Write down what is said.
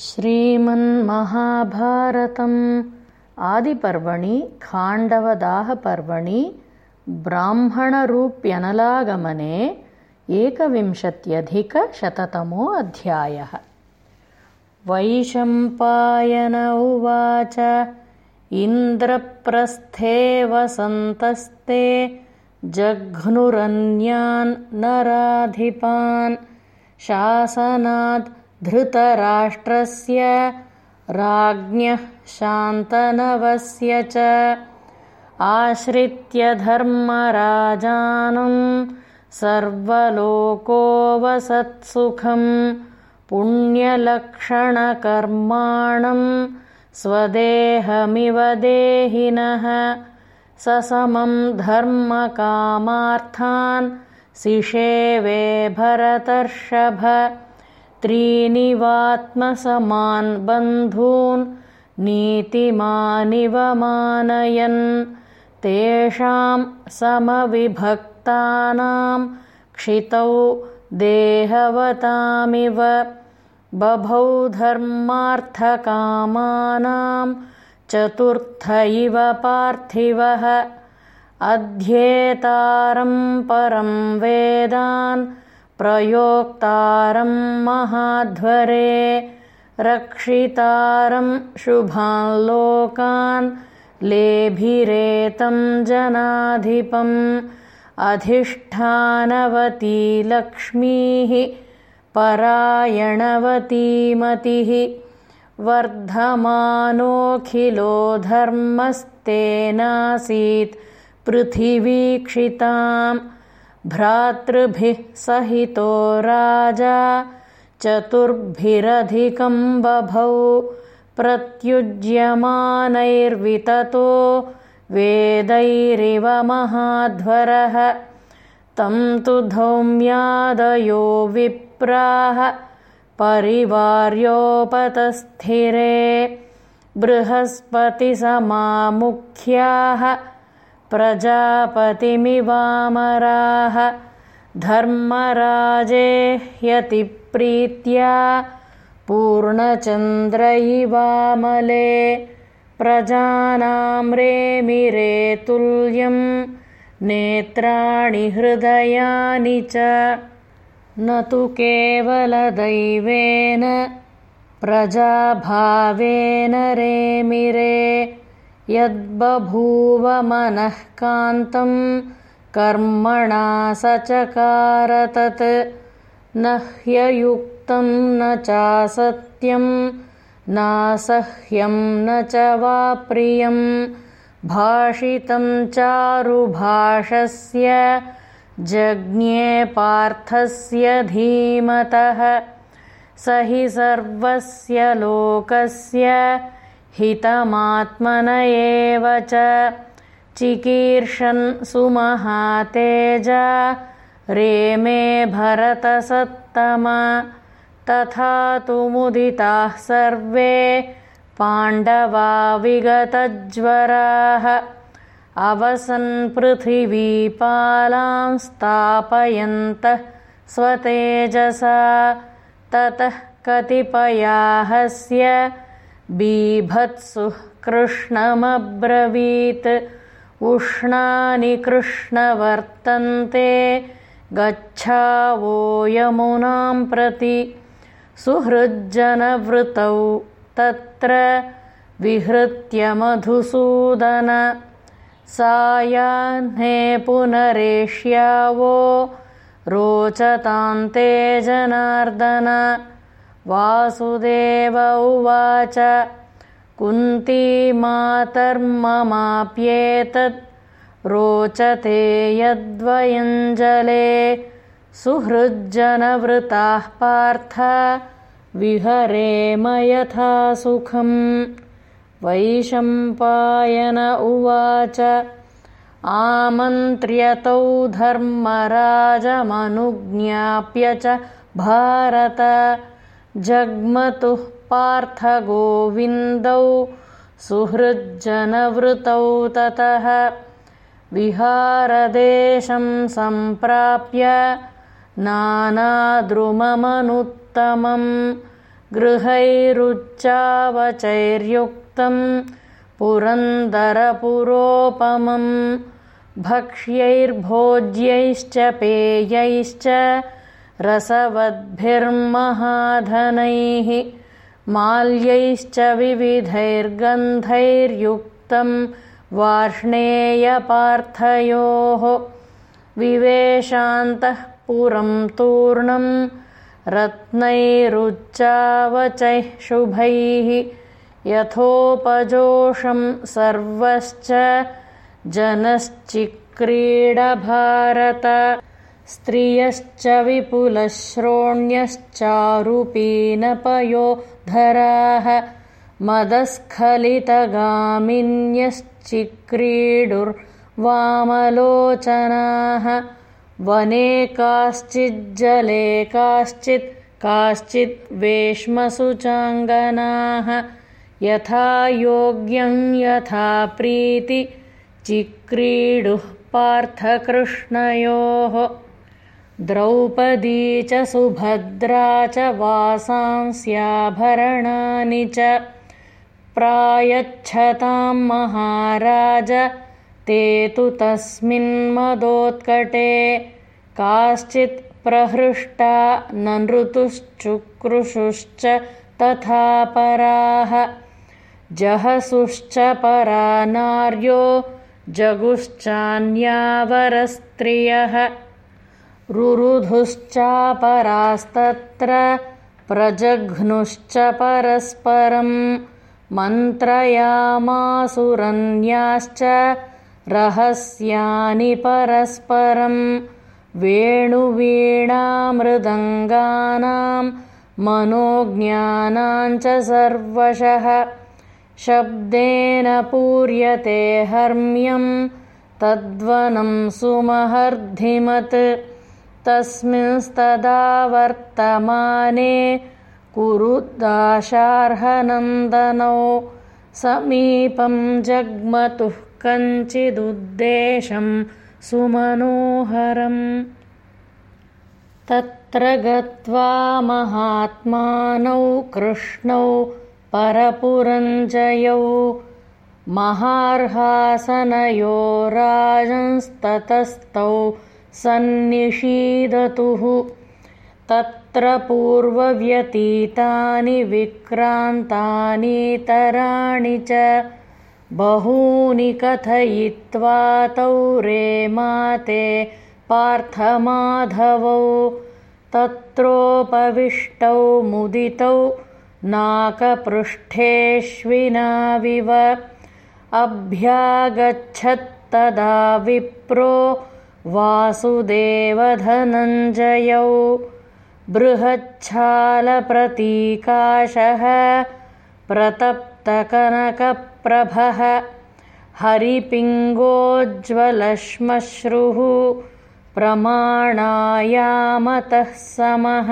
श्रीमन्महाभारतम् आदिपर्वणि खाण्डवदाहपर्वणि ब्राह्मणरूप्यनलागमने एकविंशत्यधिकशततमो अध्यायः। वैशम्पायन उवाच इन्द्रप्रस्थे वसन्तस्ते जघ्नुरन्यान् नराधिपान् शासनात् धृतराष्ट्रस्य राज्ञः शान्तनवस्य च आश्रित्य धर्मराजानं सर्वलोकोऽवसत्सुखं पुण्यलक्षणकर्माणं स्वदेहमिव देहिनः। ससमं धर्मकामार्थान् सिषेवे भरतर्षभ त्रीनिवात्मसमान् बन्धून् नीतिमानिव मानयन् तेषां समविभक्तानां क्षितौ देहवतामिव बभौ धर्मार्थकामानां चतुर्थ इव पार्थिवः अध्येतारं परं वेदान् प्रयोक्तारं महाध्वरे रक्षितारं शुभान् लोकान् लेभिरेतं जनाधिपम् अधिष्ठानवती लक्ष्मीः परायणवतीमतिः वर्धमानोऽखिलो धर्मस्तेनासीत् पृथिवीक्षिताम् भ्रातृभिः सहितो राजा चतुर्भिरधिकं बभौ प्रत्युज्यमानैर्विततो वेदैरिव महाध्वरः। तं तु धौम्यादयो विप्राः परिवार्योपतस्थिरे बृहस्पतिसमामुख्याः प्रजापतिमिवामराः धर्मराजे ह्यतिप्रीत्या पूर्णचन्द्र इवामले प्रजानां रेमिरे तुल्यं नेत्राणि हृदयानि च न तु केवलदैवेन प्रजाभावेन रेमिरे यद्बभूव मनःकान्तं कर्मणा सचकार तत् न ह्ययुक्तं न चासत्यं नासह्यं न च वा प्रियं भाषितं चारुभाषस्य जज्ञे पार्थस्य धीमतः। स हि सर्वस्य लोकस्य हितमात्मन एव च। चिकीर्षन् सुमहातेजा। रेमे भरतसत्तम। तथा तु मुदिताः सर्वे पाण्डवा विगतज्वराः अवसन् पृथिवीपालां स्थापयन्तः स्वतेजसा। ततः कतिपयाहस्य बीभत्सुः कृष्णमब्रवीत्। उष्णानि कृष्णवर्तन्ते गच्छावो यमुनां प्रति। सुहृज्जनवृतौ तत्र विहृत्य मधुसूदन। सायाह्ने पुनरेष्यावो रोचतान्ते जनार्दन वासुदेव उवाच कुन्तीमातर्ममाप्येतत् रोचते यद्वयञ्जले सुहृज्जनवृताः पार्थ विहरेम यथा सुखम्। वैशम्पायन उवाच आमन्त्र्यतौ धर्मराजमनुज्ञाप्य च भारत जग्मतुः पार्थगोविन्दौ सुहृज्जनवृतौ ततः। विहारदेशं सम्प्राप्य नानाद्रुममनुत्तमं गृहैरुच्चावचैर्युक्तं पुरन्दरपुरोपमम् भक्ष्यैर्भोज्यैश्च पेयैश्च रसवद्भिर्महाधनैः माल्यैश्च विविधैर्गन्धैर्युक्तं वार्ष्णेयपार्थयोः विवेशान्तः पुरं तूर्णं रत्नैरुच्चावचैः शुभैः यथोपजोषं सर्वश्च जनश्चिक्रीडभारत स्त्रियश्च विपुलश्रोण्यश्चारुपीनपयोधराः मदस्खलितगामिन्यश्चिक्रीडुर्वामलोचनाः वने काश्चिज्जले काश्चित् काश्चित् वेश्मसुचाङ्गनाः यथा योग्यं यथा प्रीति चिक्रीडुः पार्थकृष्णयोः द्रौपदी च सुभद्रा च वासांस्याभरणानि च प्रायच्छतां महाराज ते तु तस्मिन्मदोत्कटे काश्चित् प्रहृष्टा न नृतुश्चुक्रुषुश्च तथा पराः। जहसुश्च परा नार्यो जगुश्चान्यावरस्त्रियः रुरुधुश्चापरास्तत्र प्रजघ्नुश्च परस्परं मन्त्रयामासुरन्याश्च रहस्यानि परस्परं वेणुवीणामृदङ्गानां मनोज्ञानाञ्च सर्वशः। शब्देन पूर्यते हर्म्यं तद्वनं सुमहर्धिमत् तस्मिंस्तदा वर्तमाने कुरुदाशार्हनन्दनौ समीपं जग्मतुः कञ्चिदुद्देशं सुमनोहरम्। तत्र गत्वा महात्मानौ कृष्णौ परपुरञ्जयौ महार्हासनयो राजंस्ततस्तौ सन्निषीदतुः। तत्र पूर्वव्यतीतानि विक्रान्तानीतराणि च बहूनि कथयित्वा तौ रेमाते पार्थमाधवौ। तत्रोपविष्टौ मुदितौ नाकपृष्ठेष्विनाविव। अभ्यागच्छत्तदा विप्रो वासुदेवधनञ्जयौ बृहच्छालप्रतीकाशः प्रतप्तकनकप्रभः हरिपिङ्गोज्ज्वलश्मश्रुः प्रमाणायामतः समः